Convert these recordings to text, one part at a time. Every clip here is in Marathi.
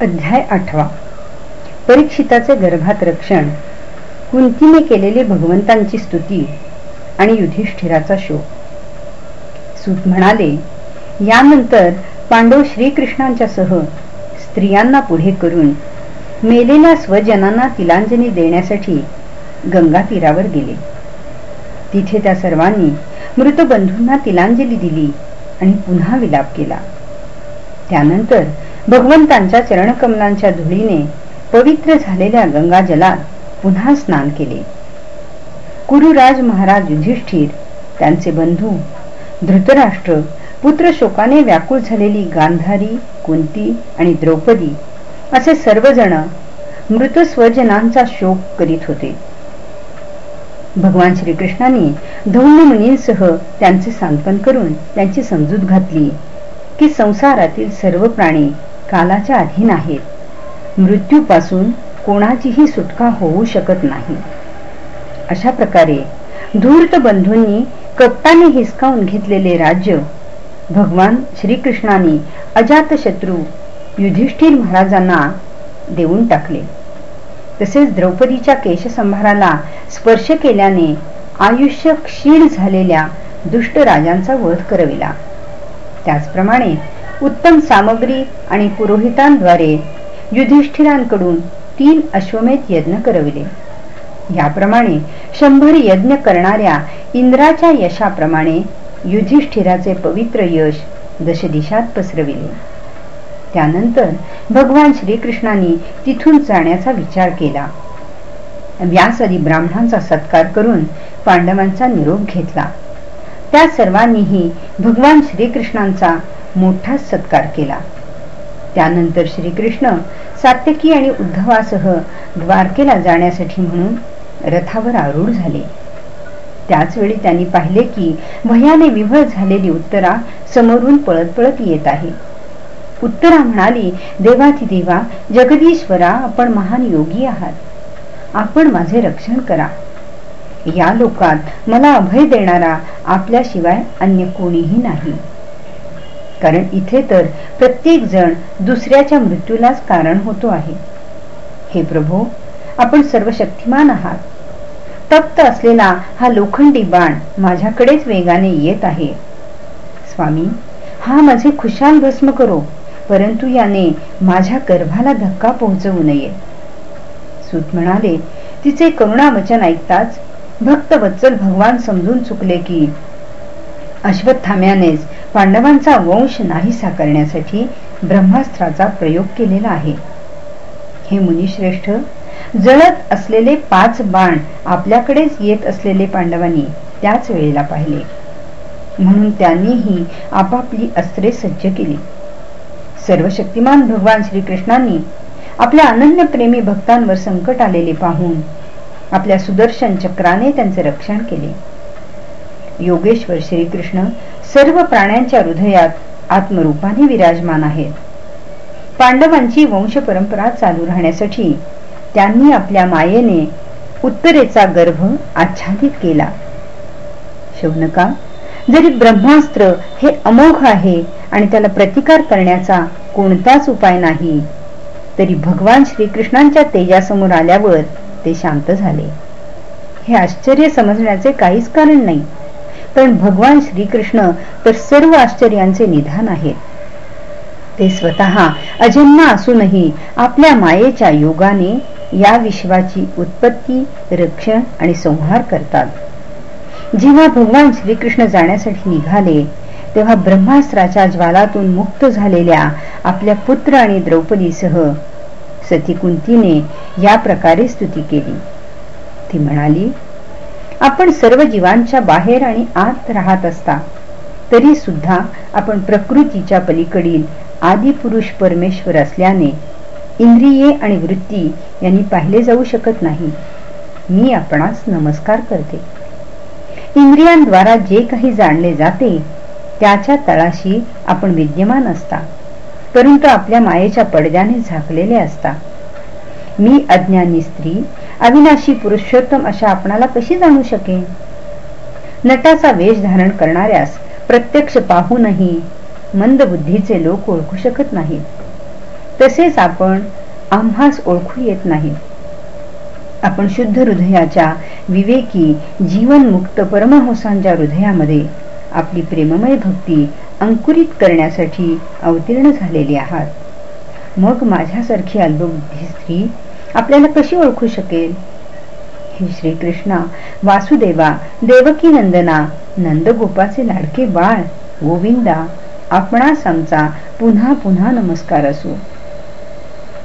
अध्याय आठवा. परीक्षिताचे गर्भात रक्षण. कुंतीने केलेली भगवंतांची स्तुती आणि युधिष्ठिराचा शोक. सूत म्हणाले यानंतर पांडव श्रीकृष्णांच्या सह स्त्रियांना पुढे करून मेलेल्या स्वजनांना तिलांजली देण्यासाठी गंगा तीरावर गेले. तिथे त्या सर्वांनी मृत बंधूंना तिलांजली दिली आणि पुन्हा विलाप केला. त्यानंतर भगवंतांच्या चरणकमलांच्या धुळीने पवित्र झालेल्या गंगा जलात पुन्हा स्नान केले. कुरुराज महाराज युधिष्ठिर त्यांचे बंधू धृतराष्ट्र पुत्र शोकाने व्याकुळ झालेली गांधारी कुंती आणि द्रौपदी असे सर्वजण मृत स्वजनांचा शोक करीत होते. भगवान श्रीकृष्णांनी धौम्य मुनींसह त्यांचे सांत्वन करून त्यांची समजूत घातली की संसारातील सर्व प्राणी कालाच्या अधीन आहेत. मृत्यूपासून कोणाचीही सुटका होऊ शकत नाही. अशा प्रकारे धूर्त बंधूंनी कप्ताने हिसकावून घेतलेले राज्य भगवान श्रीकृष्णाने अजातशत्रू युधिष्ठिर महाराजांना देऊन टाकले. तसेच द्रौपदीच्या केशसंभाराला स्पर्श केल्याने आयुष्य क्षीण झालेल्या दुष्ट राजांचा वध करविला. त्याचप्रमाणे उत्तम सामग्री आणि पुरोहितांद्वारे युधिष्ठिरांकडून तीन अश्वमेध यज्ञ करविले. याप्रमाणे शंभर यज्ञ करणाऱ्या इंद्राच्या यशाप्रमाणे युधिष्ठिराचे पवित्र यश दशदिशात पसरविले. त्यानंतर भगवान श्रीकृष्णांनी तिथून जाण्याचा विचार केला. व्यासदी ब्राह्मणांचा सत्कार करून पांडवांचा निरोप घेतला. त्या सर्वांनीही भगवान श्रीकृष्णांचा मोठा सत्कार केला. त्यानंतर श्रीकृष्ण सात्यकी आणि उद्धवासह द्वारकेला जाण्यासाठी म्हणून रथावर आरूढ झाले. त्याच वेळी त्यांनी पाहिले की भयाने विभळ झालेली उत्तरा समोरून पळत पळत येत आहे. उत्तरा म्हणाली देवा जगदीश्वरा आपण महान योगी आहात. आपण माझे रक्षण करा. या लोकात मला अभय देणारा आपल्याशिवाय अन्य कोणीही नाही. कारण इथे तर प्रत्येक जण दुसऱ्याच्या मृत्यूलाच कारण होतो आहे. हे प्रभू आपण सर्व शक्तिमान आहात. तप्त असलेला हा लोखंडी बाण माझ्याकडेच वेगाने येत आहे. स्वामी हा माझे खुशाल भस्म करो परंतु याने माझ्या गर्भाला धक्का पोहोचवू नये. सूत म्हणाले तिचे करुणा वचन ऐकताच भक्त वत्सल भगवान समजून चुकले की अश्वत्थाम्यानेच पांडवांचा वंश नाहीसा करण्यासाठी ब्रह्मास्त्राचा प्रयोग केलेला आहे. हे मुनिश्रेष्ठ जळत असलेले पाच बाण आपल्याकडेच येत असलेले पांडवांनी त्याच वेळेला पाहिले. म्हणून त्यांनीही आपापली अस्त्रे सज्ज केली. सर्व शक्तिमान भगवान श्रीकृष्णांनी आपल्या अनन्य प्रेमी भक्तांवर संकट आलेले पाहून आपल्या सुदर्शन चक्राने त्यांचे रक्षण केले. योगेश्वर श्रीकृष्ण सर्व प्राण्यांच्या हृदयात आत्मरूपाने विराजमान आहेत. पांडवांची वंश परंपरा चालू राहण्यासाठी त्यांनी आपल्या मायेने उत्तरेचा गर्भ आच्छादित केला. शौनका जरी ब्रह्मास्त्र हे अमोघ आहे आणि त्याला प्रतिकार करण्याचा कोणताच उपाय नाही तरी भगवान श्रीकृष्णांच्या तेजासमोर आल्यावर ते शांत झाले. हे आश्चर्य समजण्याचे काहीच कारण नाही. पण भगवान श्रीकृष्ण तर सर्व आश्चर्यांचे निधान आहेत ते स्वतः अजन्मा असूनही आपल्या मायेच्या योगाने या विश्वाची उत्पत्ती रक्षण आणि संहार करतात. जेव्हा भगवान श्रीकृष्ण जाण्यासाठी निघाले तेव्हा ब्रह्मास्त्राच्या ज्वालातून मुक्त झालेल्या आपल्या पुत्र आणि द्रौपदीसह सती कुंतीने या प्रकारे स्तुती केली. ती म्हणाली आपण सर्व जीवांच्या बाहेर आणि आत राहत असता तरी सुद्धा आपण प्रकृतीच्या पलीकडील आदी पुरुष परमेश्वर असल्याने इंद्रिये आणि वृत्ती यांनी पाहिले जाऊ शकत नाही. मी आपणास नमस्कार करते. इंद्रियांद्वारा जे काही जाणले जाते त्याच्या तळाशी आपण विद्यमान असता परंतु आपल्या मायेच्या पडद्याने झाकलेले असता. मी अज्ञानी स्त्री अविनाशी पुरुषोत्तम अशा आपणाला कशी जाणू शके नटाचा वेश धारण करणाऱ्यास प्रत्यक्ष पाहूनही मंद बुद्धीचे लोक ओळखू शकत नाहीत. तसेच आपण आम्हास ओळखू येत नाही. आपण शुद्ध हृदयाच्या विवेकी जीवनमुक्त परमहंसांच्या हृदयामध्ये आपली प्रेममय भक्ती अंकुरित करण्यासाठी अवतीर्ण झालेली आहात. मग माझ्यासारखी अल्पबुद्धी स्त्री आपल्याला कशी ओळखू शकेल? हे श्रीकृष्णा वासुदेवा देवकी नंदना नंदगोपाचे लाडके बाळ गोविंदा आपणास आमचा पुन्हा पुन्हा नमस्कार असो.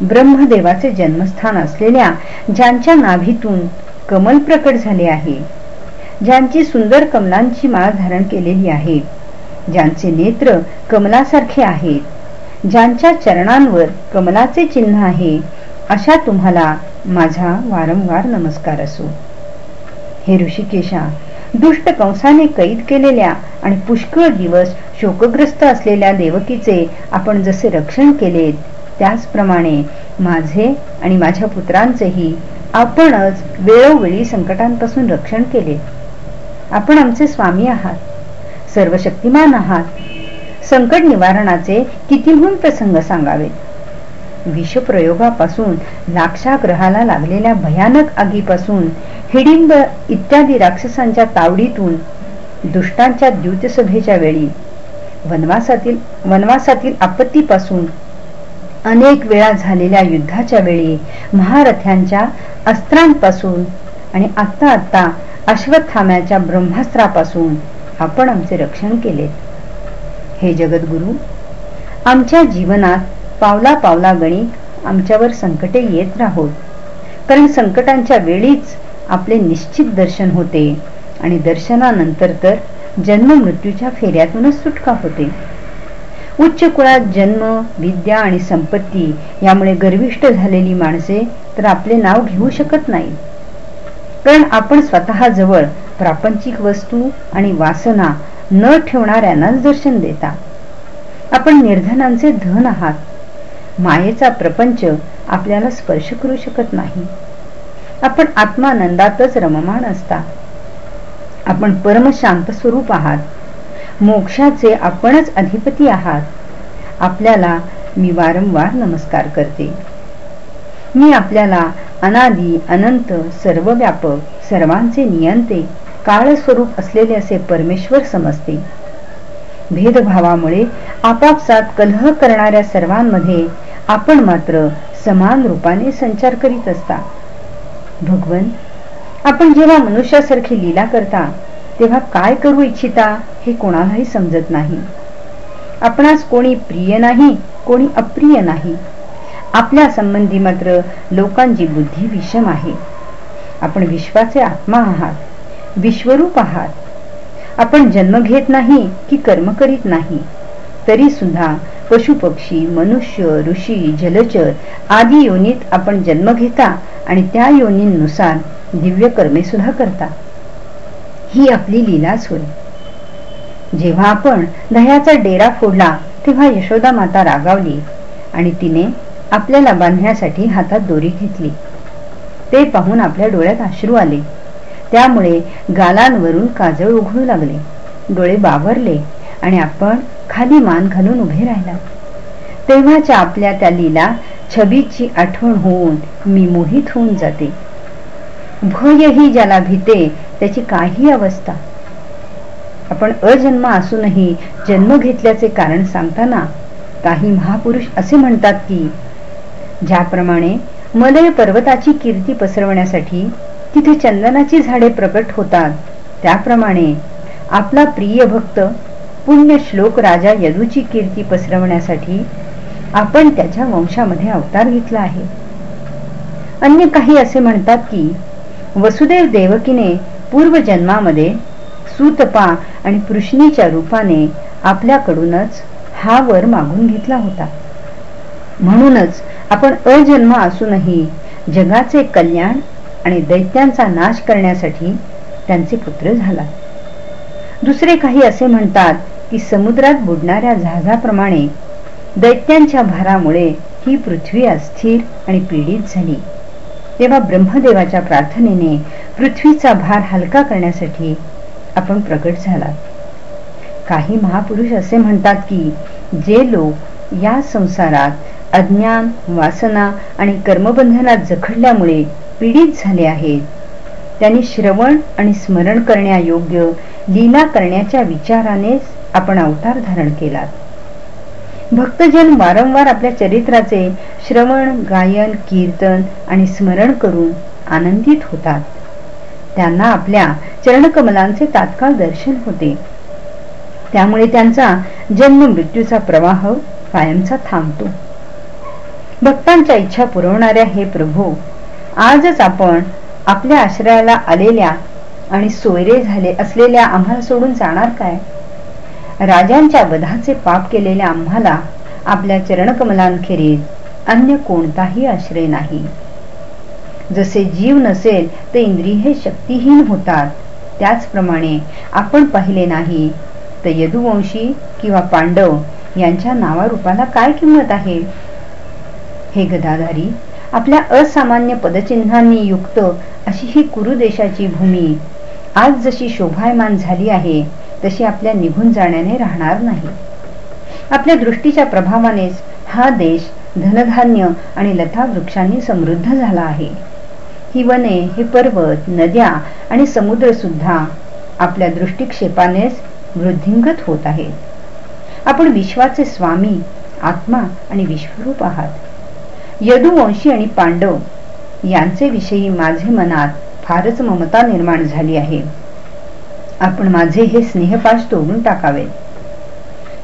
ब्रह्मदेवाचे जन्मस्थान असलेल्या ज्यांच्या नाभीतून कमल प्रकट झाले आहे ज्यांची सुंदर कमलांची माळ धारण केलेली आहे ज्यांचे नेत्र कमलासारखे आहेत ज्यांच्या चरणांवर कमलाचे चिन्ह आहे अशा तुम्हाला माझा वारंवार नमस्कार असो. हे ऋषिकेशा दुष्ट कंसाने कैद केलेल्या आणि पुष्कळ दिवस शोकग्रस्त असलेल्या देवकीचे आपण जसे रक्षण केलेत त्याचप्रमाणे माझे आणि माझ्या पुत्रांचेही आपणच वेळोवेळी संकटांपासून रक्षण केले. आपण आमचे स्वामी आहात सर्व शक्तिमान आहात. संकट निवारणाचे कितीहून प्रसंग सांगावेत? विषप्रयोगापासून लाक्षाग्रहाला लागलेल्या भयानक आगीपासून हिडिंब इत्यादी राक्षसांच्या तावडीतून दुष्टांच्या द्यूतसभेच्या वेळी वनवासातील वनवासातील आपत्तीपासून अनेक वेळा झालेल्या युद्धाच्या वेळी महारथ्यांच्या अस्त्रांपासून आणि आत्ता आत्ता अश्वत्थाम्याच्या ब्रह्मास्त्रापासून आपण आमचे रक्षण केले. हे जगद्गुरु आमच्या जीवनात पावला पावला गणित आमच्यावर संकटे येत राहोत. कारण संकटांच्या वेळीच आपले निश्चित दर्शन होते आणि दर्शनानंतर तर जन्म मृत्यूच्या फेऱ्यातूनच सुटका होते. उच्च कुळात जन्म विद्या आणि संपत्ती यामुळे गर्विष्ट झालेली माणसे तर आपले नाव घेऊ शकत नाही कारण आपण स्वतः जवळ प्रापंचिक वस्तू आणि वासना न ठेवणाऱ्यांनाच दर्शन देता. आपण निर्धनांचे धन आहात. मायेचा प्रपंच आपल्याला स्पर्श करू शकत नाही. आपण आत्मानंदातच रममाण असता. आपण परम शांत स्वरूप आहात. मोक्षाचे आपणच अधिपती आहात. आपल्याला मी वारंवार नमस्कार करते. मी आपल्याला अनादी अनंत सर्व व्यापक सर्वांचे नियंते काळस्वरूप असलेले असे परमेश्वर समजते. भेदभावामुळे आपापसात कलह करणाऱ्या सर्वांमध्ये आपण मात्र समान रूपाने संचार करीत असता. भगवन आपण जेव्हा मनुष्यासारखी लीला करता तेव्हा काय करू इच्छिता हे कोणालाही समजत नाही. आपणास कोणी प्रिय नाही कोणी अप्रिय नाही. आपल्या संबंधी मात्र लोकांची बुद्धी विषम आहे. आपण विश्वाचे आत्मा आहात विश्वरूप आहात. आपण जन्म घेत नाही की कर्म करीत नाही तरी सुद्धा पशुपक्षी मनुष्य ऋषी जलचर आदी योनीत आपण जन्म घेता आणि त्या योनींनुसार दिव्य कर्मे सुद्धा करता. ही आपली लीलाच होय. जेव्हा आपण दह्याचा डेरा फोडला तेव्हा यशोदा माता रागावली आणि तिने आपल्याला बांधण्यासाठी हातात दोरी घेतली. ते पाहून आपल्या डोळ्यात अश्रू आले. त्यामुळे गालांवरून काजळ उघडू लागले. डोळे बावरले आणि आपण खाली मान घालून उभे राहिला. तेव्हाच्या आपल्या त्या लीला छबीची आठवण होऊन मी मोहित होऊन जाते. भयही ज्याला भीते त्याची काही अवस्था. आपण अजन्म असूनही जन्म घेतल्याचे कारण सांगताना काही महापुरुष असे म्हणतात की ज्याप्रमाणे मलय पर्वताची कीर्ती पसरवण्यासाठी तिथे चंदनाची झाडे प्रकट होतात त्याप्रमाणे आपला प्रिय भक्त पुण्य श्लोक राजा यदूची कीर्ती पसरवण्यासाठी आपण त्याच्या वंशामध्ये अवतार घेतला आहे. अन्य काही असे म्हणतात की वसुदेव देवकीने पूर्वजन्मामध्ये सुतपा आणि पृष्णीच्या रूपाने आपल्याकडूनच हा वर मागून घेतला होता. म्हणूनच आपण अजन्म असूनही जगाचे कल्याण आणि दैत्यांचा नाश करण्यासाठी त्यांचे पुत्र झाला. दुसरे काही असे म्हणतात की समुद्रात बुडणाऱ्या जहाजाप्रमाणे दैत्यांच्या भारामुळे ही पृथ्वी अस्थिर आणि पीडित झाली. तेव्हा ब्रह्मदेवाच्या प्रार्थनेने पृथ्वीचा भार हलका करण्यासाठी आपण प्रकट झाला काही महापुरुष असे म्हणतात की जे लोक या संसारात अज्ञान वासना आणि कर्मबंधनात जखडल्यामुळे पीडित झाले आहेत त्यांनी श्रवण आणि स्मरण करण्यायोग्य लीला करण्याच्या विचारानेच आपण अवतार धारण केला भक्तजन वारंवार आपल्या चरित्राचे श्रवण गायन कीर्तन आणि स्मरण करून आनंदित होतात. त्यांना आपल्या चरणकमलांचे तात्काळ दर्शन होते. त्यामुळे त्यांचा जन्म मृत्यूचा प्रवाह कायमचा थांबतो. भक्तांच्या इच्छा पुरवणाऱ्या हे प्रभू आजच आपण आपल्या आश्रयाला आलेल्या आणि सोयरे झाले असलेल्या आम्हाला सोडून जाणार काय? राजांच्या वधाचे पाप केलेल्या आम्हाला आपल्या चरणकमलांखेरीज अन्य कोणताही आश्रय नाही. जसे जीव नसेल तर इंद्रिय शक्तीहीन होतात. त्याचप्रमाणे आपण पाहिले नाही तर यदुवंशी किंवा पांडव यांच्या नावारूपाला काय किंमत आहे? हे गदाधारी आपल्या असामान्य पदचिन्हांनी युक्त अशी ही कुरु देशाची भूमी आज जशी शोभायमान झाली आहे तशी आपल्या निघून जाण्याने राहणार नाही. आपल्या दृष्टीच्या प्रभावानेच हा देश धनधान्य आणि लता वृक्षांनी समृद्ध झाला आहे. ही वने हे पर्वत नद्या आणि समुद्र सुद्धा आपल्या दृष्टिक्षेपानेच वृद्धिंगत होत आहेत. आपण विश्वाचे स्वामी आत्मा आणि विश्वरूप आहात. यदुवंशी आणि पांडव यांचे विषयी माझे मनात फारच ममता निर्माण झाली आहे. आपण माझे हे स्नेहपाश तोडून टाकावे.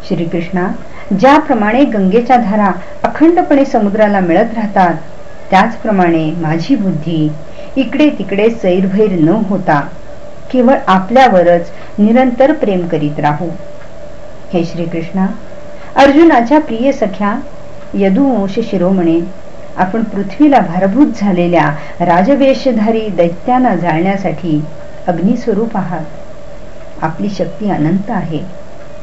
श्रीकृष्णा ज्याप्रमाणे गंगेच्या धारा अखंडपणे समुद्राला मिळत राहतात त्याचप्रमाणे माझी बुद्धी इकडे तिकडे सैरभैर न होता केवळ आपल्यावरच निरंतर प्रेम करीत राहू. हे श्रीकृष्णा अर्जुनाच्या प्रिय सख्या यदुवंश शिरोमणे आपण पृथ्वीला भारभूत झालेल्या राजवेशधारी दैत्यांना जाळण्यासाठी अग्निस्वरूप आहात. आपली शक्ती अनंत आहे.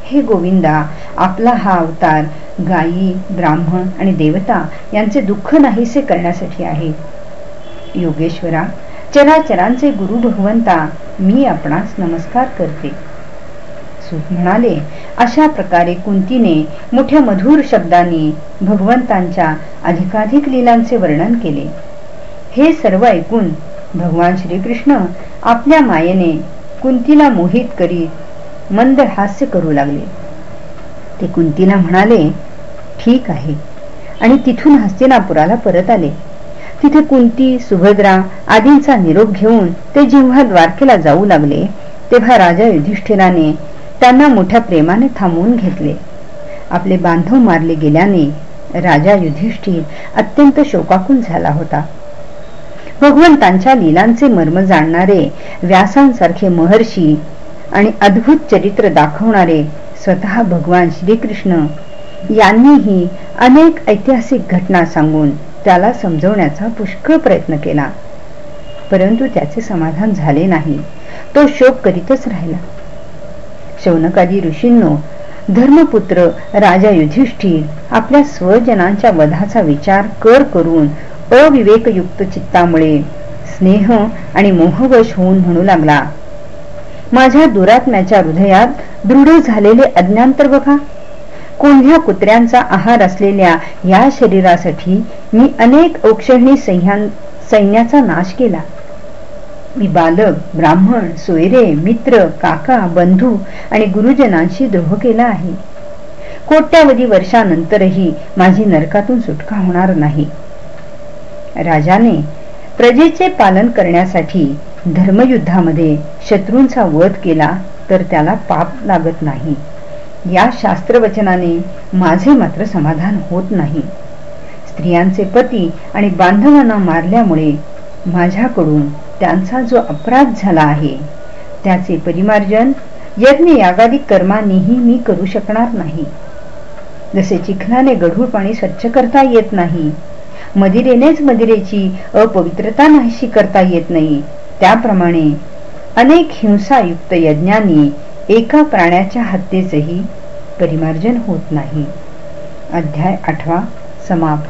हे गोविंदा आपला हा अवतार गायी ब्राह्मण आणि देवता यांचे दुःख नाहीसे करण्यासाठी आहे. योगेश्वरा चराचरांचे गुरु भगवंता मी आपणास नमस्कार करते. सुत म्हणाले अशा प्रकारे कुंतीने मोठ्या मधुर शब्दांनी भगवंतांच्या अधिकाधिक लीलांचे वर्णन केले. हे सर्व ऐकून भगवान श्रीकृष्ण आपल्या मायेने कुंतीला मोहित करीत मंद हास्य करू लागले. ते कुंतीला म्हणाले ठीक आहे. आणि तिथून हस्तिनापुराला परत आले. तिथे कुंती सुभद्रा आदींचा निरोप घेऊन ते जेव्हा द्वारकेला जाऊ लागले तेव्हा राजा युधिष्ठिराने त्यांना मोठ्या प्रेमाने थांबवून घेतले. आपले बांधव मारले गेल्याने राजा युधिष्ठिर अत्यंत शोकाकुल झाला होता. भगवंतांच्या लिलांचे मर्म जाणणारे व्यासांसारखे महर्षी आणि अद्भुत चरित्र दाखवणारे स्वतः भगवान श्रीकृष्ण यांनीही अनेक ऐतिहासिक घटना सांगून त्याला समजवण्याचा पुष्कळ प्रयत्न केला. परंतु त्याचे समाधान झाले नाही. तो शोक करीतच राहिला. शौनकादी ऋषींनो धर्मपुत्र राजा युधिष्ठिर आपल्या स्वजनांच्या वधाचा विचार कर करून अविवेकयुक्त चित्तामुळे स्नेह आणि मोहवश होऊन म्हणू लागला. माझ्या दुरात्म्याच्या हृदयात दृढ झालेले अज्ञान तर बघा. कोंढ्या कुत्र्यांचा आहार असलेल्या या शरीरासाठी मी अनेक औक्षणी सैन्याचा नाश केला. मी बालक ब्राह्मण सोयरे मित्र काका बंधू आणि गुरुजनांशी द्रोह केला आहे. कोट्यावधी वर्षानंतरही माझी नरकातून सुटका होणार नाही. राजाने प्रजेचे पालन करण्यासाठी धर्मयुद्धामध्ये शत्रूंचा वध केला तर त्याला पाप लागत नाही. या शास्त्रवचनाने माझे मात्र समाधान होत नाही. स्त्रियांचे पती आणि बांधवांना मारल्यामुळे माझ्याकडून त्यांचा जो अपराध झाला आहे त्याचे परिमार्जन यज्ञ यागादी कर्मांनीही मी करू शकणार नाही. जसे चिखलाने गढूळ पाणी स्वच्छ करता येत नाही मदिरेनेच मदिरेची अपवित्रता नाहीशी करता येत नाही. त्याप्रमाणे अनेक हिंसायुक्त यज्ञांनी एका प्राण्याच्या हत्येचेही परिमार्जन होत नाही. अध्याय आठवा समाप्त.